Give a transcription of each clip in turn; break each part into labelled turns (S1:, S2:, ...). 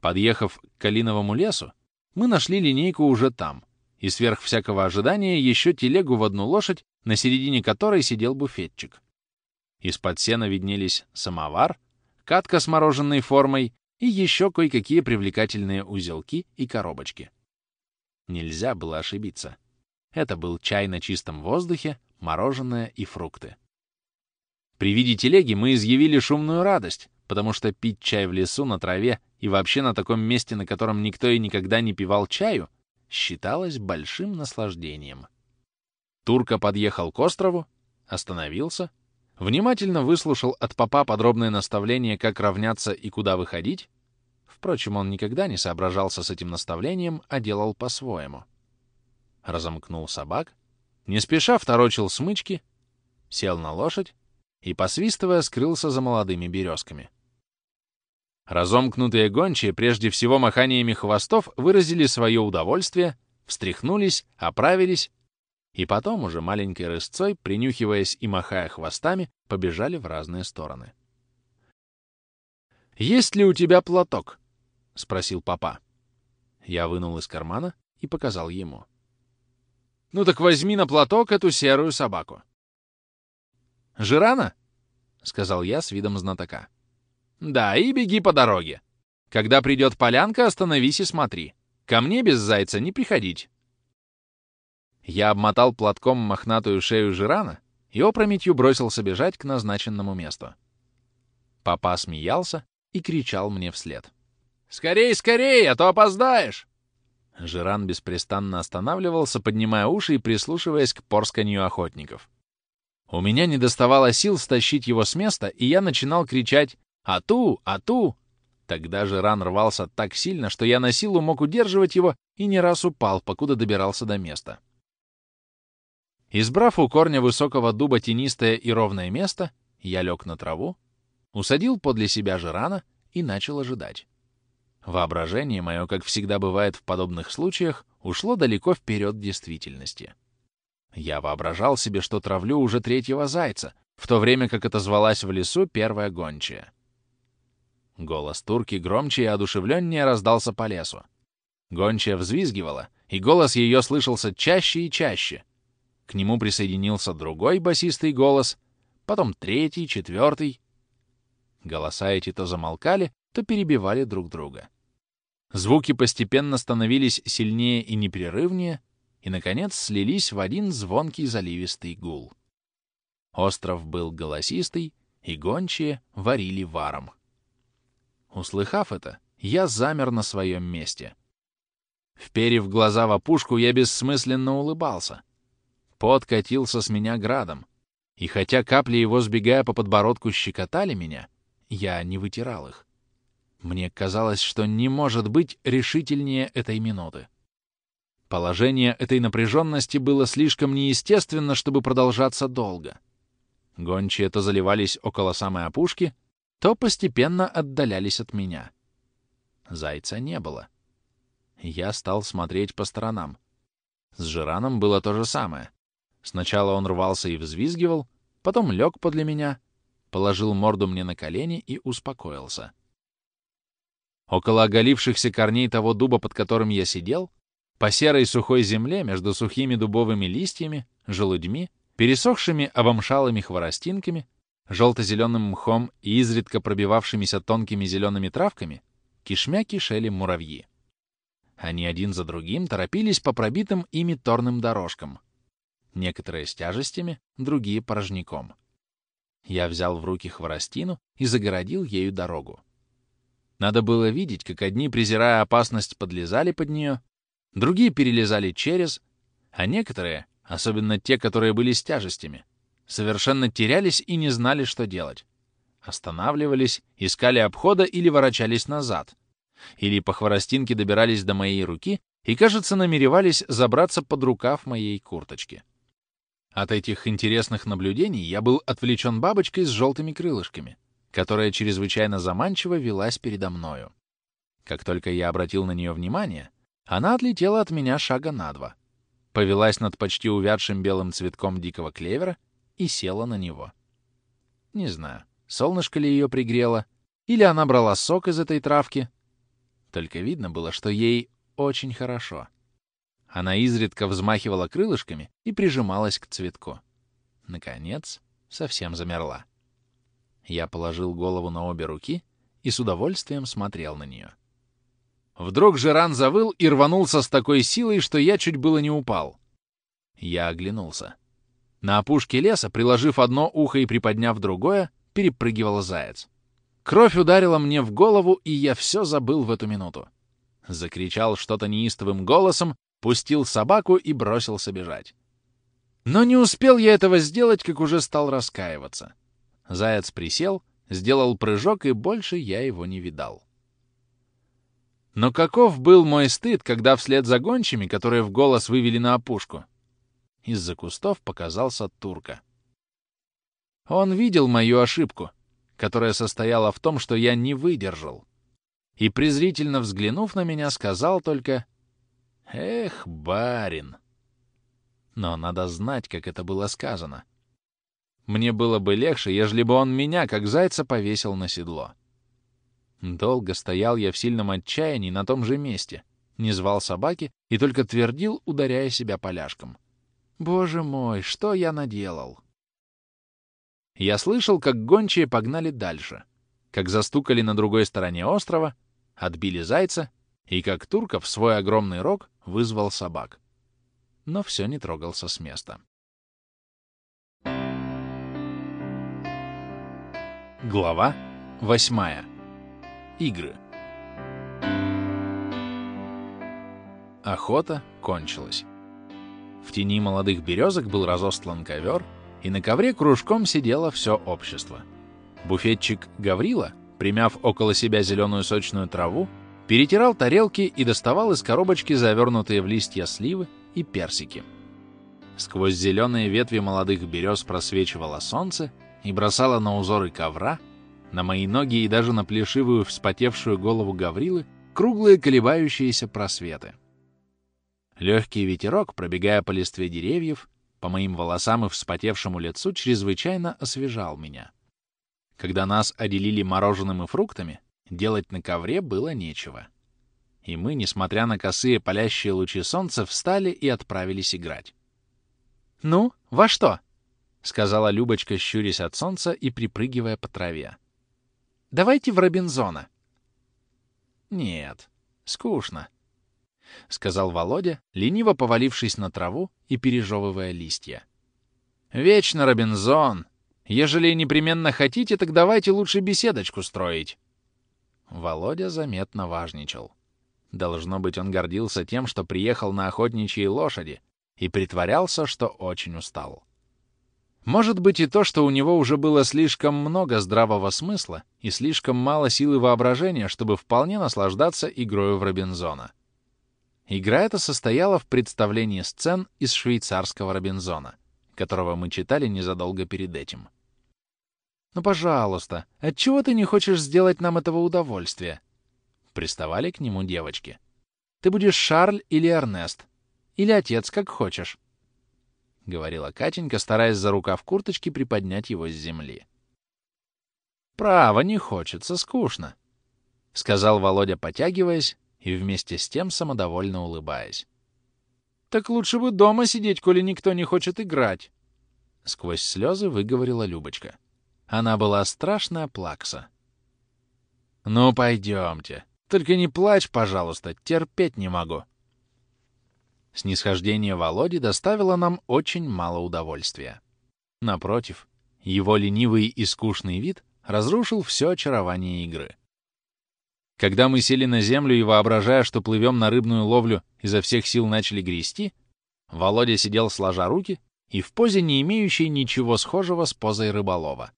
S1: Подъехав к Калиновому лесу, мы нашли линейку уже там, и сверх всякого ожидания еще телегу в одну лошадь, на середине которой сидел буфетчик. Из-под сена виднелись самовар, катка с мороженой формой и еще кое-какие привлекательные узелки и коробочки. Нельзя было ошибиться. Это был чай на чистом воздухе, мороженое и фрукты. При виде телеги мы изъявили шумную радость, потому что пить чай в лесу на траве и вообще на таком месте, на котором никто и никогда не пивал чаю, считалось большим наслаждением. Турка подъехал к острову, остановился, внимательно выслушал от папа подробное наставление, как равняться и куда выходить. Впрочем, он никогда не соображался с этим наставлением, а делал по-своему. Разомкнул собак, не спеша второчил смычки, сел на лошадь и, посвистывая, скрылся за молодыми березками. Разомкнутые гончие прежде всего маханиями хвостов выразили свое удовольствие, встряхнулись, оправились, и потом уже маленькой рысцой, принюхиваясь и махая хвостами, побежали в разные стороны. «Есть ли у тебя платок?» — спросил папа. Я вынул из кармана и показал ему. «Ну так возьми на платок эту серую собаку». «Жирана?» — сказал я с видом знатока. «Да, и беги по дороге. Когда придет полянка, остановись и смотри. Ко мне без зайца не приходить». Я обмотал платком мохнатую шею Жирана и опрометью бросился бежать к назначенному месту. Папа смеялся и кричал мне вслед. «Скорей, скорей, а то опоздаешь!» Жиран беспрестанно останавливался, поднимая уши и прислушиваясь к порсканью охотников. У меня не доставало сил стащить его с места, и я начинал кричать «Ату! Ату!». Тогда Жиран рвался так сильно, что я на силу мог удерживать его и не раз упал, покуда добирался до места. Избрав у корня высокого дуба тенистое и ровное место, я лег на траву, усадил подле себя Жирана и начал ожидать. Воображение мое, как всегда бывает в подобных случаях, ушло далеко вперед действительности. Я воображал себе, что травлю уже третьего зайца, в то время как это звалась в лесу первая гончая. Голос турки громче и одушевленнее раздался по лесу. Гончая взвизгивала, и голос ее слышался чаще и чаще. К нему присоединился другой басистый голос, потом третий, четвертый. Голоса эти то замолкали, то перебивали друг друга. Звуки постепенно становились сильнее и непрерывнее, и, наконец, слились в один звонкий заливистый гул. Остров был голосистый, и гончие варили варом. Услыхав это, я замер на своем месте. Вперев глаза в опушку, я бессмысленно улыбался. Пот катился с меня градом, и хотя капли его, сбегая по подбородку, щекотали меня, я не вытирал их. Мне казалось, что не может быть решительнее этой минуты. Положение этой напряженности было слишком неестественно, чтобы продолжаться долго. Гончие то заливались около самой опушки, то постепенно отдалялись от меня. Зайца не было. Я стал смотреть по сторонам. С Жираном было то же самое. Сначала он рвался и взвизгивал, потом лег подле меня, положил морду мне на колени и успокоился. Около оголившихся корней того дуба, под которым я сидел, по серой сухой земле между сухими дубовыми листьями, желудьми, пересохшими обомшалыми хворостинками, желто-зеленым мхом и изредка пробивавшимися тонкими зелеными травками, кишмя кишели муравьи. Они один за другим торопились по пробитым ими торным дорожкам. Некоторые с тяжестями, другие порожняком. Я взял в руки хворостину и загородил ею дорогу. Надо было видеть, как одни, презирая опасность, подлезали под нее, другие перелезали через, а некоторые, особенно те, которые были с тяжестями, совершенно терялись и не знали, что делать. Останавливались, искали обхода или ворочались назад, или по хворостинке добирались до моей руки и, кажется, намеревались забраться под рукав моей курточки. От этих интересных наблюдений я был отвлечен бабочкой с желтыми крылышками — которая чрезвычайно заманчиво велась передо мною. Как только я обратил на нее внимание, она отлетела от меня шага на два, повелась над почти увядшим белым цветком дикого клевера и села на него. Не знаю, солнышко ли ее пригрело, или она брала сок из этой травки. Только видно было, что ей очень хорошо. Она изредка взмахивала крылышками и прижималась к цветку. Наконец, совсем замерла. Я положил голову на обе руки и с удовольствием смотрел на нее. Вдруг Жеран завыл и рванулся с такой силой, что я чуть было не упал. Я оглянулся. На опушке леса, приложив одно ухо и приподняв другое, перепрыгивал заяц. Кровь ударила мне в голову, и я все забыл в эту минуту. Закричал что-то неистовым голосом, пустил собаку и бросился бежать. Но не успел я этого сделать, как уже стал раскаиваться. Заяц присел, сделал прыжок, и больше я его не видал. Но каков был мой стыд, когда вслед за гончими, которые в голос вывели на опушку, из-за кустов показался турка. Он видел мою ошибку, которая состояла в том, что я не выдержал, и, презрительно взглянув на меня, сказал только «Эх, барин!» Но надо знать, как это было сказано. Мне было бы легче, ежели бы он меня, как зайца, повесил на седло. Долго стоял я в сильном отчаянии на том же месте, не звал собаки и только твердил, ударяя себя поляшком. «Боже мой, что я наделал?» Я слышал, как гончие погнали дальше, как застукали на другой стороне острова, отбили зайца, и как Турков свой огромный рог вызвал собак. Но все не трогался с места. Глава восьмая. Игры. Охота кончилась. В тени молодых березок был разостлан ковер, и на ковре кружком сидело все общество. Буфетчик Гаврила, примяв около себя зеленую сочную траву, перетирал тарелки и доставал из коробочки завернутые в листья сливы и персики. Сквозь зеленые ветви молодых берез просвечивало солнце и бросало на узоры ковра на мои ноги и даже на плешивую вспотевшую голову Гаврилы круглые колебающиеся просветы. Легкий ветерок, пробегая по листве деревьев, по моим волосам и вспотевшему лицу, чрезвычайно освежал меня. Когда нас отделили мороженым и фруктами, делать на ковре было нечего. И мы, несмотря на косые палящие лучи солнца, встали и отправились играть. «Ну, во что?» — сказала Любочка, щурясь от солнца и припрыгивая по траве. Давайте в Робинзона». «Нет, скучно», — сказал Володя, лениво повалившись на траву и пережевывая листья. «Вечно Робинзон! Ежели непременно хотите, так давайте лучше беседочку строить». Володя заметно важничал. Должно быть, он гордился тем, что приехал на охотничьи лошади и притворялся, что очень устал. Может быть и то, что у него уже было слишком много здравого смысла и слишком мало силы воображения, чтобы вполне наслаждаться игрою в Робинзона. Игра эта состояла в представлении сцен из швейцарского Робинзона, которого мы читали незадолго перед этим. «Ну, пожалуйста, отчего ты не хочешь сделать нам этого удовольствия?» Приставали к нему девочки. «Ты будешь Шарль или Эрнест? Или отец, как хочешь. — говорила Катенька, стараясь за рукав курточки приподнять его с земли. «Право, не хочется, скучно», — сказал Володя, потягиваясь и вместе с тем самодовольно улыбаясь. «Так лучше бы дома сидеть, коли никто не хочет играть», — сквозь слезы выговорила Любочка. Она была страшная плакса. «Ну, пойдемте. Только не плачь, пожалуйста, терпеть не могу», Снисхождение Володи доставило нам очень мало удовольствия. Напротив, его ленивый и скучный вид разрушил все очарование игры. Когда мы сели на землю и, воображая, что плывем на рыбную ловлю, изо всех сил начали грести, Володя сидел сложа руки и в позе, не имеющей ничего схожего с позой рыболова.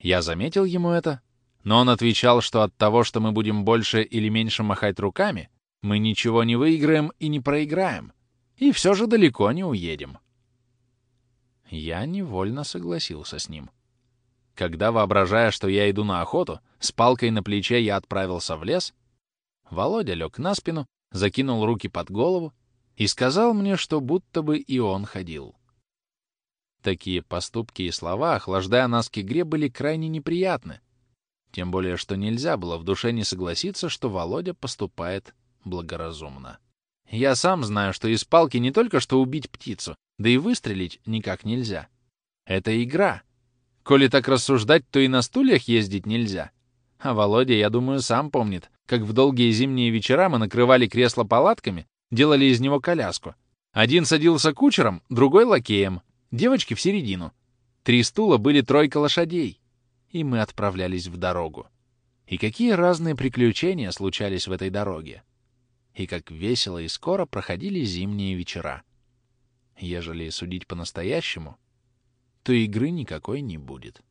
S1: Я заметил ему это, но он отвечал, что от того, что мы будем больше или меньше махать руками, мы ничего не выиграем и не проиграем, и все же далеко не уедем. Я невольно согласился с ним. Когда, воображая, что я иду на охоту, с палкой на плече я отправился в лес, Володя лег на спину, закинул руки под голову и сказал мне, что будто бы и он ходил. Такие поступки и слова, охлаждая нас к игре, были крайне неприятны, Тем более, что нельзя было в душе не согласиться, что Володя поступает благоразумно. Я сам знаю, что из палки не только что убить птицу, да и выстрелить никак нельзя. Это игра. Коли так рассуждать, то и на стульях ездить нельзя. А Володя, я думаю, сам помнит, как в долгие зимние вечера мы накрывали кресло палатками, делали из него коляску. Один садился кучером, другой — лакеем, девочки — в середину. Три стула были тройка лошадей. И мы отправлялись в дорогу. И какие разные приключения случались в этой дороге. И как весело и скоро проходили зимние вечера. Ежели судить по-настоящему, то игры никакой не будет.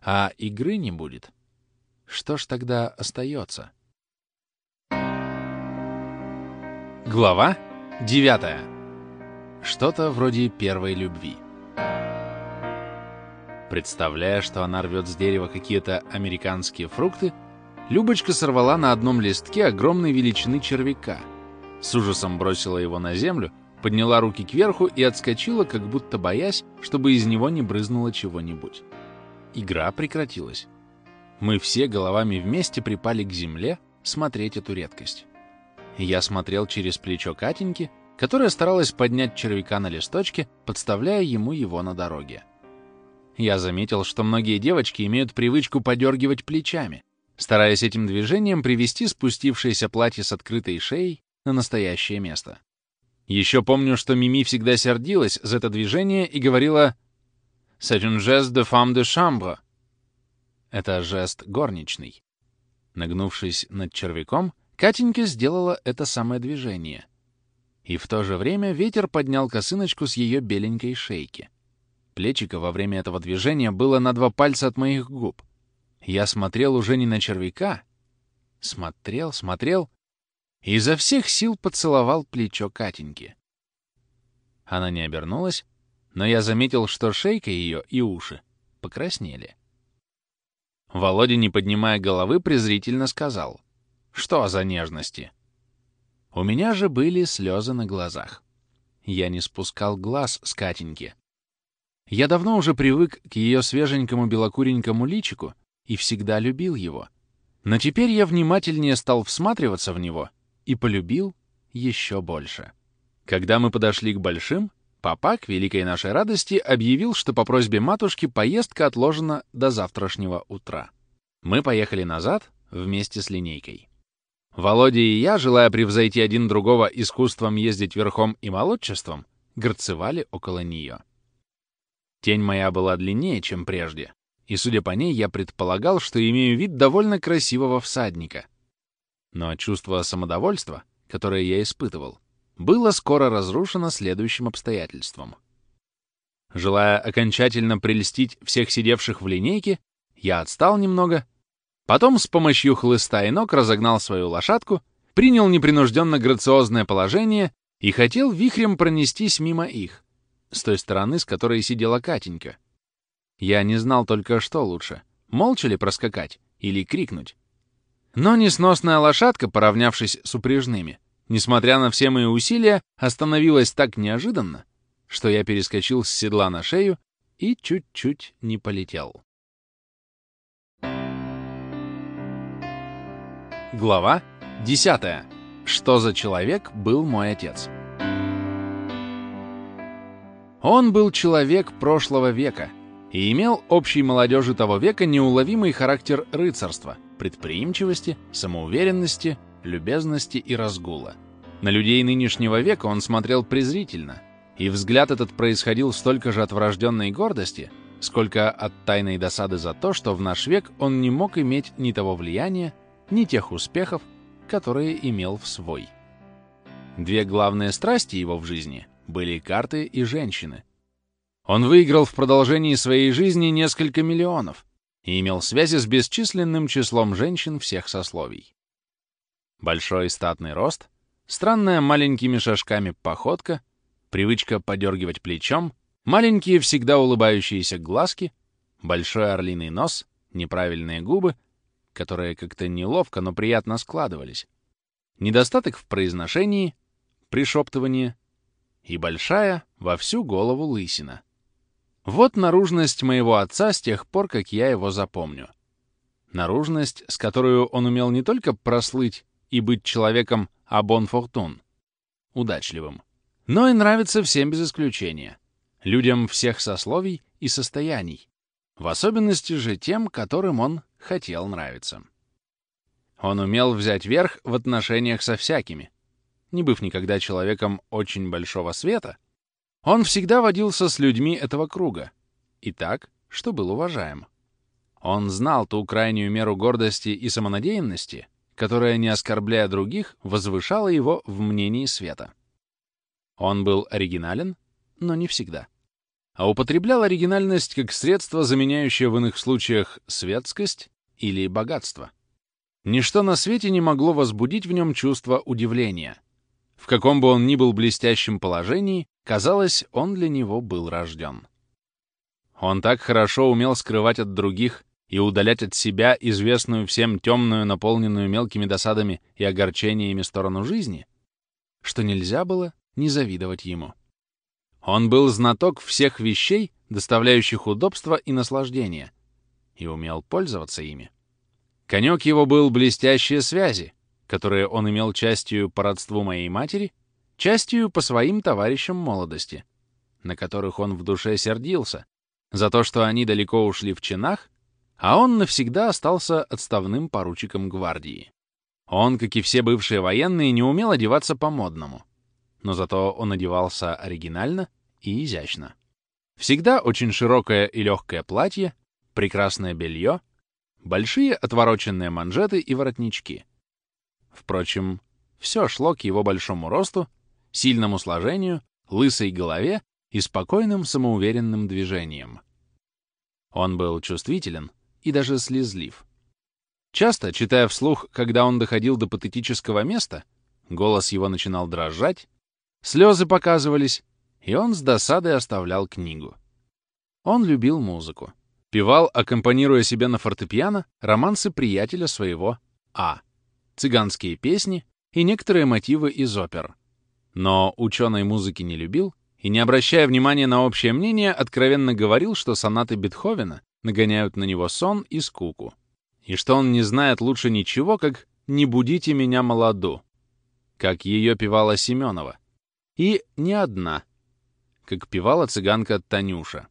S1: А игры не будет. Что ж тогда остается? Глава 9. Что-то вроде первой любви. Представляя, что она рвет с дерева какие-то американские фрукты, Любочка сорвала на одном листке огромной величины червяка, с ужасом бросила его на землю, подняла руки кверху и отскочила, как будто боясь, чтобы из него не брызнуло чего-нибудь. Игра прекратилась. Мы все головами вместе припали к земле смотреть эту редкость. Я смотрел через плечо Катеньки, которая старалась поднять червяка на листочке, подставляя ему его на дороге. Я заметил, что многие девочки имеют привычку подергивать плечами, стараясь этим движением привести спустившееся платье с открытой шеей на настоящее место. Еще помню, что Мими всегда сердилась за это движение и говорила «C'est un geste de femme de chambre». Это жест горничный. Нагнувшись над червяком, Катенька сделала это самое движение. И в то же время ветер поднял косыночку с ее беленькой шейки. Плечико во время этого движения было на два пальца от моих губ. Я смотрел уже не на червяка. Смотрел, смотрел и изо всех сил поцеловал плечо Катеньки. Она не обернулась, но я заметил, что шейка ее и уши покраснели. Володя, не поднимая головы, презрительно сказал. «Что за нежности?» У меня же были слезы на глазах. Я не спускал глаз с Катеньки. Я давно уже привык к ее свеженькому белокуренькому личику и всегда любил его. Но теперь я внимательнее стал всматриваться в него и полюбил еще больше. Когда мы подошли к большим, папа, к великой нашей радости, объявил, что по просьбе матушки поездка отложена до завтрашнего утра. Мы поехали назад вместе с линейкой. Володя и я, желая превзойти один другого искусством ездить верхом и молодчеством, горцевали около нее. Тень моя была длиннее, чем прежде, и, судя по ней, я предполагал, что имею вид довольно красивого всадника. Но чувство самодовольства, которое я испытывал, было скоро разрушено следующим обстоятельством. Желая окончательно прельстить всех сидевших в линейке, я отстал немного, потом с помощью хлыста и ног разогнал свою лошадку, принял непринужденно грациозное положение и хотел вихрем пронестись мимо их — с той стороны, с которой сидела Катенька. Я не знал только, что лучше — молча ли проскакать или крикнуть. Но несносная лошадка, поравнявшись с упряжными, несмотря на все мои усилия, остановилась так неожиданно, что я перескочил с седла на шею и чуть-чуть не полетел. Глава 10. Что за человек был мой отец? Он был человек прошлого века и имел общей молодежи того века неуловимый характер рыцарства, предприимчивости, самоуверенности, любезности и разгула. На людей нынешнего века он смотрел презрительно, и взгляд этот происходил столько же от врожденной гордости, сколько от тайной досады за то, что в наш век он не мог иметь ни того влияния, ни тех успехов, которые имел в свой. Две главные страсти его в жизни были карты и женщины. Он выиграл в продолжении своей жизни несколько миллионов и имел связи с бесчисленным числом женщин всех сословий. Большой статный рост, странная маленькими шажками походка, привычка подергивать плечом, маленькие всегда улыбающиеся глазки, большой орлиный нос, неправильные губы, которые как-то неловко, но приятно складывались, недостаток в произношении, пришептывание и большая во всю голову лысина. Вот наружность моего отца с тех пор, как я его запомню. Наружность, с которой он умел не только прослыть и быть человеком абон фортун, удачливым, но и нравится всем без исключения, людям всех сословий и состояний, в особенности же тем, которым он хотел нравиться. Он умел взять верх в отношениях со всякими. Не быв никогда человеком очень большого света, он всегда водился с людьми этого круга, и так, что был уважаем. Он знал ту крайнюю меру гордости и самонадеянности, которая, не оскорбляя других, возвышала его в мнении света. Он был оригинален, но не всегда. А употреблял оригинальность как средство, заменяющее в иных случаях светскость или богатство. Ничто на свете не могло возбудить в нем чувство удивления. В каком бы он ни был блестящем положении, казалось, он для него был рожден. Он так хорошо умел скрывать от других и удалять от себя известную всем темную, наполненную мелкими досадами и огорчениями сторону жизни, что нельзя было не завидовать ему. Он был знаток всех вещей, доставляющих удобства и наслаждение, и умел пользоваться ими. Конек его был блестящие связи, которые он имел частью по родству моей матери, частью по своим товарищам молодости, на которых он в душе сердился, за то, что они далеко ушли в чинах а он навсегда остался отставным поручиком гвардии. Он, как и все бывшие военные, не умел одеваться по-модному, но зато он одевался оригинально и изящно. Всегда очень широкое и легкое платье, прекрасное белье, большие отвороченные манжеты и воротнички. Впрочем, все шло к его большому росту, сильному сложению, лысой голове и спокойным самоуверенным движением. Он был чувствителен, и даже слезлив. Часто, читая вслух, когда он доходил до патетического места, голос его начинал дрожать, слезы показывались, и он с досадой оставлял книгу. Он любил музыку. Певал, аккомпанируя себе на фортепиано, романсы приятеля своего А, цыганские песни и некоторые мотивы из опер. Но ученой музыки не любил и, не обращая внимания на общее мнение, откровенно говорил, что сонаты Бетховена нагоняют на него сон и скуку, и что он не знает лучше ничего, как «не будите меня молоду», как ее певала Семенова, и не одна, как певала цыганка Танюша.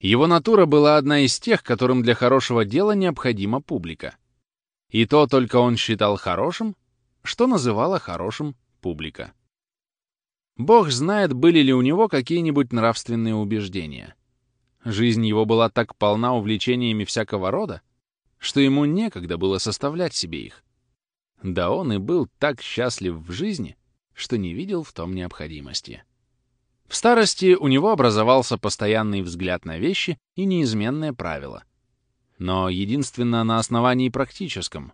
S1: Его натура была одна из тех, которым для хорошего дела необходима публика. И то только он считал хорошим, что называла хорошим публика. Бог знает, были ли у него какие-нибудь нравственные убеждения. Жизнь его была так полна увлечениями всякого рода, что ему некогда было составлять себе их. Да он и был так счастлив в жизни, что не видел в том необходимости. В старости у него образовался постоянный взгляд на вещи и неизменное правило. Но единственно на основании практическом.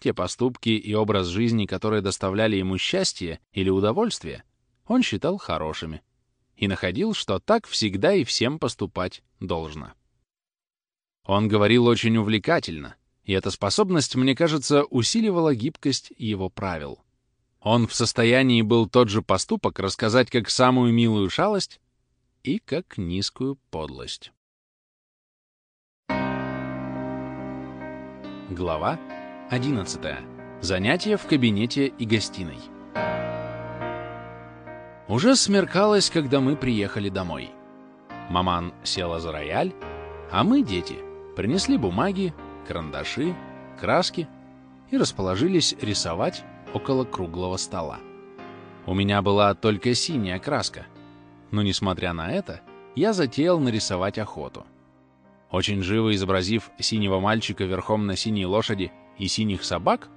S1: Те поступки и образ жизни, которые доставляли ему счастье или удовольствие, он считал хорошими и находил, что так всегда и всем поступать должно. Он говорил очень увлекательно, и эта способность, мне кажется, усиливала гибкость его правил. Он в состоянии был тот же поступок рассказать как самую милую шалость и как низкую подлость. Глава 11. Занятия в кабинете и гостиной. Уже смеркалось, когда мы приехали домой. Маман села за рояль, а мы, дети, принесли бумаги, карандаши, краски и расположились рисовать около круглого стола. У меня была только синяя краска, но, несмотря на это, я затеял нарисовать охоту. Очень живо изобразив синего мальчика верхом на синей лошади и синих собак,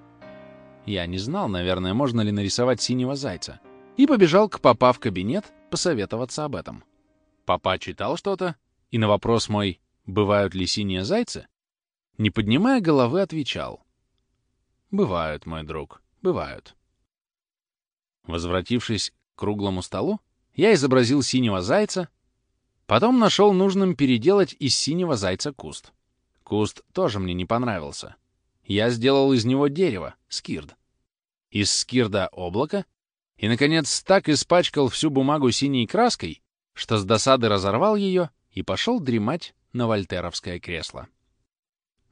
S1: я не знал, наверное, можно ли нарисовать синего зайца — и побежал к папа в кабинет посоветоваться об этом. Папа читал что-то, и на вопрос мой «бывают ли синие зайцы?» не поднимая головы, отвечал «Бывают, мой друг, бывают». Возвратившись к круглому столу, я изобразил синего зайца, потом нашел нужным переделать из синего зайца куст. Куст тоже мне не понравился. Я сделал из него дерево, скирд. Из скирда облако, и, наконец, так испачкал всю бумагу синей краской, что с досады разорвал ее и пошел дремать на вольтеровское кресло.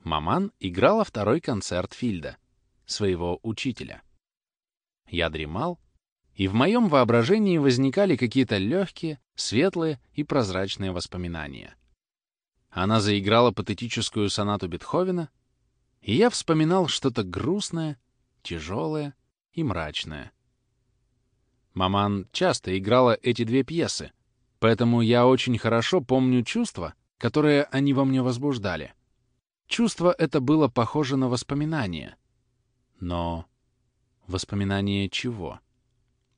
S1: Маман играла второй концерт Фильда, своего учителя. Я дремал, и в моем воображении возникали какие-то легкие, светлые и прозрачные воспоминания. Она заиграла патетическую сонату Бетховена, и я вспоминал что-то грустное, тяжелое и мрачное. Маман часто играла эти две пьесы, поэтому я очень хорошо помню чувства, которые они во мне возбуждали. Чувство это было похоже на воспоминание. Но воспоминание чего?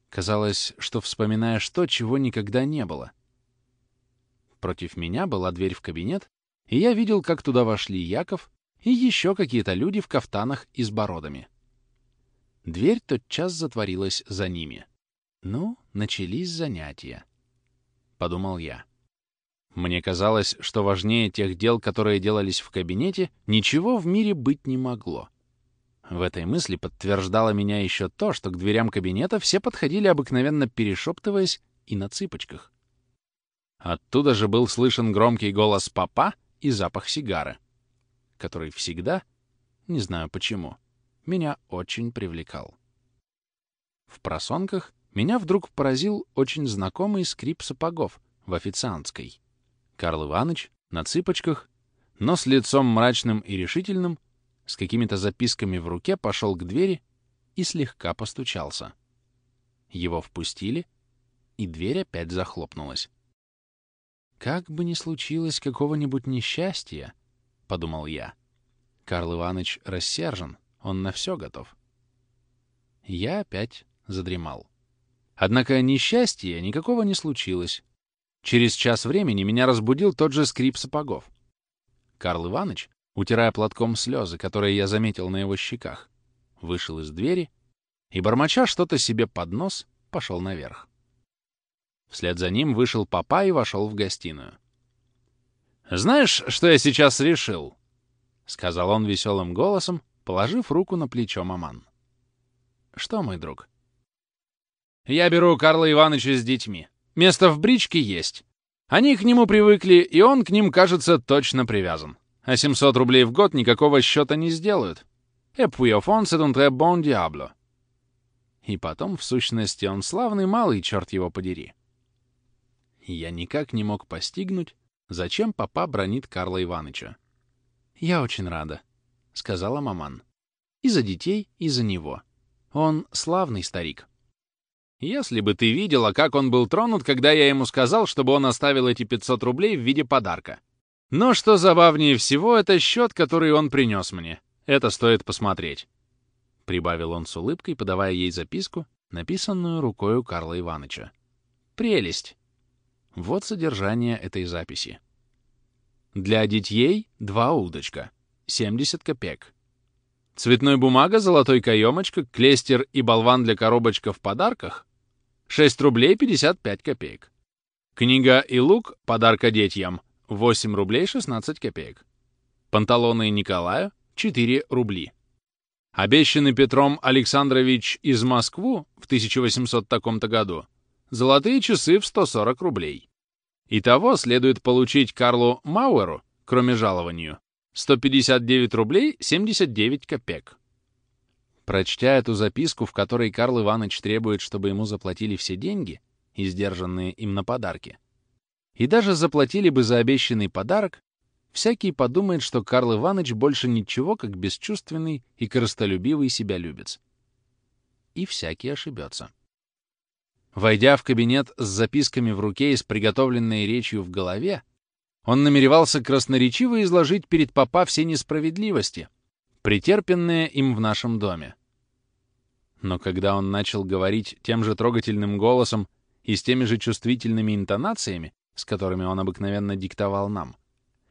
S1: Казалось, что вспоминаешь то, чего никогда не было. Против меня была дверь в кабинет, и я видел, как туда вошли Яков и еще какие-то люди в кафтанах и с бородами. Дверь тотчас затворилась за ними. Ну, начались занятия, — подумал я. Мне казалось, что важнее тех дел, которые делались в кабинете, ничего в мире быть не могло. В этой мысли подтверждало меня еще то, что к дверям кабинета все подходили обыкновенно перешептываясь и на цыпочках. Оттуда же был слышен громкий голос папа и запах сигары, который всегда, не знаю почему, меня очень привлекал. В просонках меня вдруг поразил очень знакомый скрип сапогов в официантской. Карл Иванович на цыпочках, но с лицом мрачным и решительным, с какими-то записками в руке пошел к двери и слегка постучался. Его впустили, и дверь опять захлопнулась. «Как бы ни случилось какого-нибудь несчастья», — подумал я. Карл Иванович рассержен, он на все готов. Я опять задремал. Однако несчастья никакого не случилось. Через час времени меня разбудил тот же скрип сапогов. Карл Иванович, утирая платком слезы, которые я заметил на его щеках, вышел из двери и, бормоча что-то себе под нос, пошел наверх. Вслед за ним вышел папа и вошел в гостиную. «Знаешь, что я сейчас решил?» — сказал он веселым голосом, положив руку на плечо маман. «Что, мой друг?» «Я беру Карла Ивановича с детьми. Место в бричке есть. Они к нему привыкли, и он к ним, кажется, точно привязан. А 700 рублей в год никакого счета не сделают. Et puis au fond, c'est un très bon diable». И потом, в сущности, он славный малый, черт его подери. Я никак не мог постигнуть, зачем папа бронит Карла Ивановича. «Я очень рада», — сказала маман. «И за детей, и за него. Он славный старик». «Если бы ты видела, как он был тронут, когда я ему сказал, чтобы он оставил эти 500 рублей в виде подарка. Но что забавнее всего, это счет, который он принес мне. Это стоит посмотреть». Прибавил он с улыбкой, подавая ей записку, написанную рукою Карла Ивановича. «Прелесть!» Вот содержание этой записи. Для детей два удочка. 70 копеек. Цветной бумага, золотой каемочка, клестер и болван для коробочка в подарках 6 рублей 55 копеек. Книга и лук подарка детям 8 рублей 16 копеек. Панталоны Николаю 4 рубли. Обещанный Петром Александрович из Москвы в 1800 таком-то году золотые часы в 140 рублей. Итого следует получить Карлу Мауэру, кроме жалованию, 159 рублей 79 копеек. Прочтя эту записку, в которой Карл Иванович требует, чтобы ему заплатили все деньги, издержанные им на подарки, и даже заплатили бы за обещанный подарок, всякий подумает, что Карл Иванович больше ничего, как бесчувственный и корыстолюбивый себя любец. И всякий ошибется. Войдя в кабинет с записками в руке и с приготовленной речью в голове, он намеревался красноречиво изложить перед папа все несправедливости, претерпенные им в нашем доме. Но когда он начал говорить тем же трогательным голосом и с теми же чувствительными интонациями, с которыми он обыкновенно диктовал нам,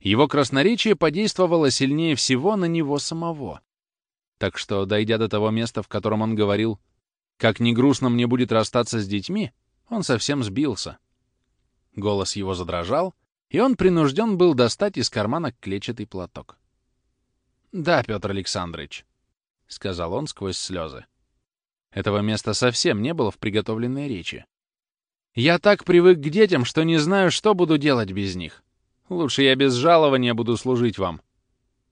S1: его красноречие подействовало сильнее всего на него самого. Так что, дойдя до того места, в котором он говорил как ни грустно мне будет расстаться с детьми, он совсем сбился. Голос его задрожал, и он принужден был достать из кармана клетчатый платок. «Да, Петр Александрович», — сказал он сквозь слезы. Этого места совсем не было в приготовленной речи. «Я так привык к детям, что не знаю, что буду делать без них. Лучше я без жалования буду служить вам.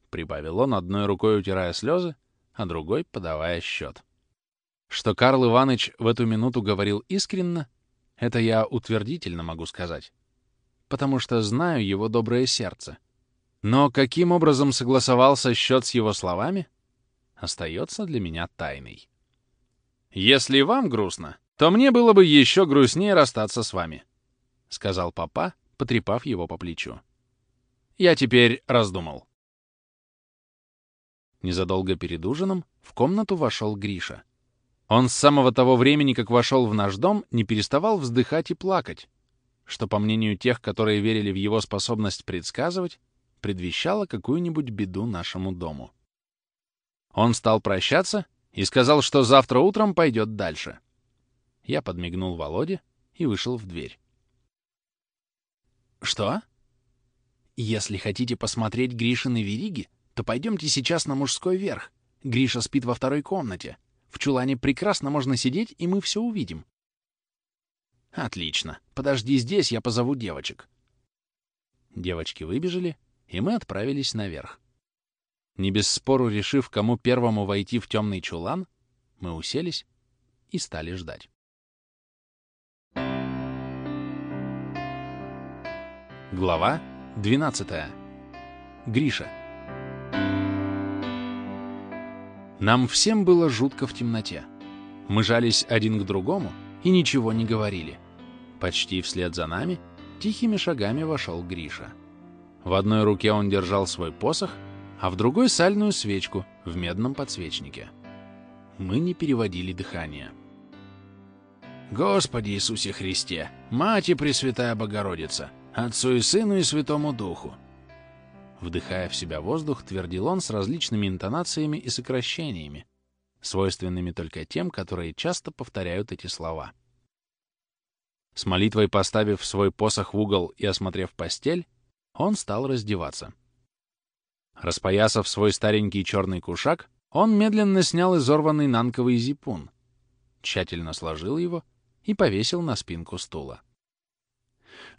S1: — прибавил он, одной рукой утирая слезы, а другой подавая счет. Что Карл Иванович в эту минуту говорил искренно, это я утвердительно могу сказать, потому что знаю его доброе сердце. Но каким образом согласовался счет с его словами, остается для меня тайной. «Если вам грустно, то мне было бы еще грустнее расстаться с вами», — сказал папа, потрепав его по плечу. «Я теперь раздумал». Незадолго перед ужином в комнату вошел Гриша. Он с самого того времени, как вошел в наш дом, не переставал вздыхать и плакать, что, по мнению тех, которые верили в его способность предсказывать, предвещало какую-нибудь беду нашему дому. Он стал прощаться и сказал, что завтра утром пойдет дальше. Я подмигнул Володе и вышел в дверь. «Что? Если хотите посмотреть Гришины вериги, то пойдемте сейчас на мужской верх. Гриша спит во второй комнате. В чулане прекрасно можно сидеть, и мы все увидим». «Отлично. Подожди здесь, я позову девочек». Девочки выбежали, и мы отправились наверх. Не без спору решив, кому первому войти в темный чулан, мы уселись и стали ждать. Глава 12. Гриша. Нам всем было жутко в темноте. Мы жались один к другому и ничего не говорили. Почти вслед за нами тихими шагами вошел Гриша. В одной руке он держал свой посох — а в другой сальную свечку в медном подсвечнике. Мы не переводили дыхание. «Господи Иисусе Христе, Мать Пресвятая Богородица, Отцу и Сыну и Святому Духу!» Вдыхая в себя воздух, твердил он с различными интонациями и сокращениями, свойственными только тем, которые часто повторяют эти слова. С молитвой поставив свой посох в угол и осмотрев постель, он стал раздеваться. Распоясав свой старенький черный кушак, он медленно снял изорванный нанковый зипун, тщательно сложил его и повесил на спинку стула.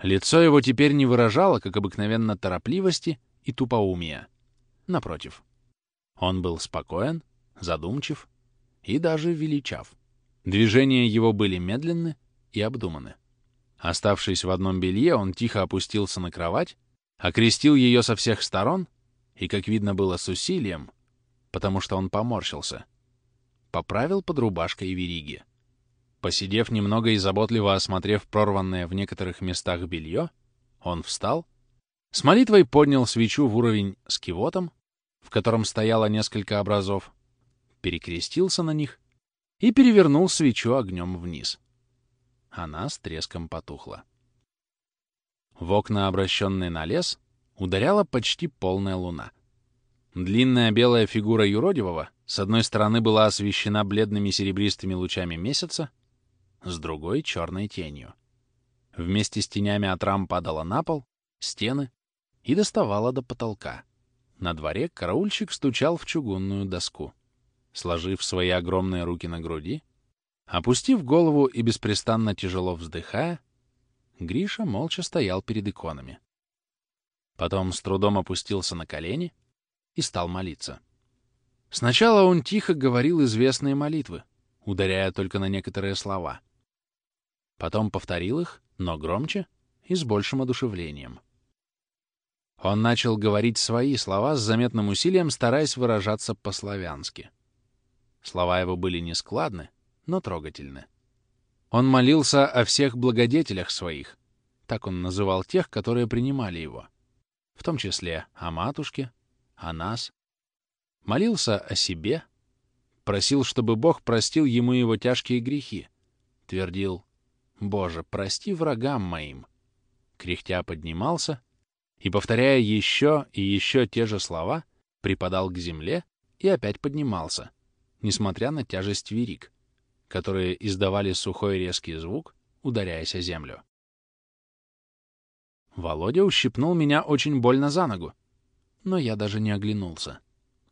S1: Лицо его теперь не выражало, как обыкновенно, торопливости и тупоумия. Напротив, он был спокоен, задумчив и даже величав. Движения его были медленны и обдуманы. Оставшись в одном белье, он тихо опустился на кровать, окрестил ее со всех сторон — и, как видно было с усилием, потому что он поморщился, поправил под рубашкой вериги. Посидев немного и заботливо осмотрев прорванное в некоторых местах белье, он встал, с молитвой поднял свечу в уровень с кивотом, в котором стояло несколько образов, перекрестился на них и перевернул свечу огнем вниз. Она с треском потухла. В окна, обращенные на лес, ударяла почти полная луна. Длинная белая фигура юродивого с одной стороны была освещена бледными серебристыми лучами месяца, с другой — черной тенью. Вместе с тенями от рам падала на пол, стены и доставала до потолка. На дворе караульщик стучал в чугунную доску. Сложив свои огромные руки на груди, опустив голову и беспрестанно тяжело вздыхая, Гриша молча стоял перед иконами. Потом с трудом опустился на колени и стал молиться. Сначала он тихо говорил известные молитвы, ударяя только на некоторые слова. Потом повторил их, но громче и с большим одушевлением. Он начал говорить свои слова с заметным усилием, стараясь выражаться по-славянски. Слова его были нескладны, но трогательны. Он молился о всех благодетелях своих, так он называл тех, которые принимали его — в том числе о матушке, о нас. Молился о себе, просил, чтобы Бог простил ему его тяжкие грехи. Твердил «Боже, прости врагам моим». Кряхтя поднимался и, повторяя еще и еще те же слова, припадал к земле и опять поднимался, несмотря на тяжесть верик, которые издавали сухой резкий звук, ударяясь о землю. Володя ущипнул меня очень больно за ногу, но я даже не оглянулся.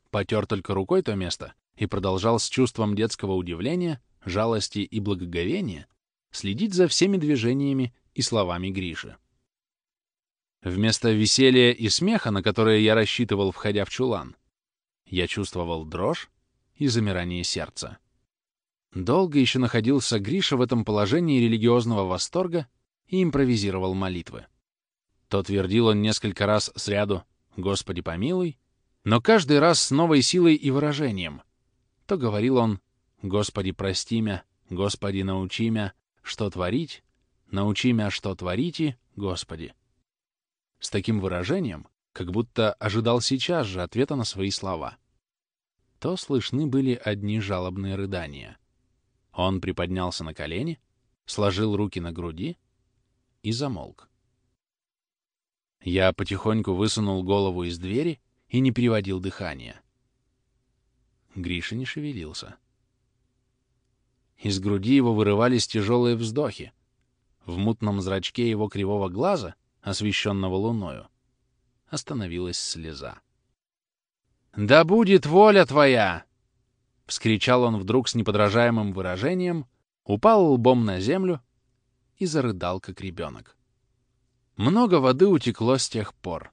S1: Потер только рукой то место и продолжал с чувством детского удивления, жалости и благоговения следить за всеми движениями и словами Гриши. Вместо веселья и смеха, на которые я рассчитывал, входя в чулан, я чувствовал дрожь и замирание сердца. Долго еще находился Гриша в этом положении религиозного восторга и импровизировал молитвы. То твердил он несколько раз сряду «Господи помилуй», но каждый раз с новой силой и выражением. То говорил он «Господи прости мя, Господи научи мя, что творить, научи мя, что творите, Господи». С таким выражением, как будто ожидал сейчас же ответа на свои слова. То слышны были одни жалобные рыдания. Он приподнялся на колени, сложил руки на груди и замолк. Я потихоньку высунул голову из двери и не переводил дыхание. Гриша не шевелился. Из груди его вырывались тяжелые вздохи. В мутном зрачке его кривого глаза, освещенного луною, остановилась слеза. «Да будет воля твоя!» — вскричал он вдруг с неподражаемым выражением, упал лбом на землю и зарыдал, как ребенок. Много воды утекло с тех пор.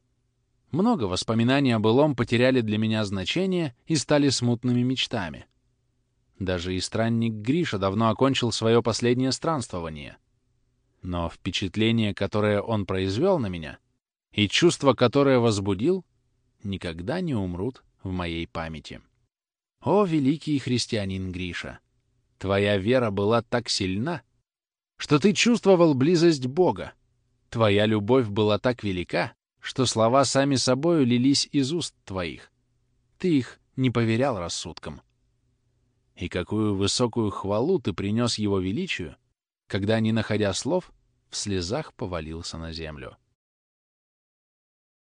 S1: Много воспоминаний о былом потеряли для меня значение и стали смутными мечтами. Даже и странник Гриша давно окончил свое последнее странствование. Но впечатление, которое он произвел на меня, и чувство, которое возбудил, никогда не умрут в моей памяти. О, великий христианин Гриша! Твоя вера была так сильна, что ты чувствовал близость Бога. Твоя любовь была так велика, что слова сами собою лились из уст твоих. Ты их не поверял рассудком. И какую высокую хвалу ты принес его величию, когда, не находя слов, в слезах повалился на землю.